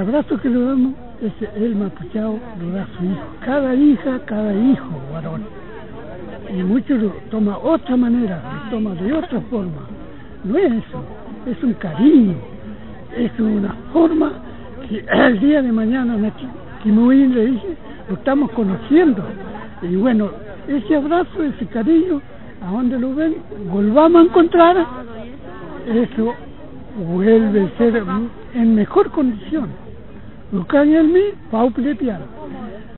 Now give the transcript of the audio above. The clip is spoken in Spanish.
El abrazo que le damos es el mapuchao lo da a su hijo. Cada hija, cada hijo varón. Y muchos lo toma otra manera, lo toma de otra forma. No es eso, es un cariño, es una forma que el día de mañana muy le dije, lo estamos conociendo. Y bueno, ese abrazo, ese cariño, a donde lo ven, volvamos a encontrar, eso vuelve a ser en mejor condición. Lo que hay en mí, Pau Plepiano.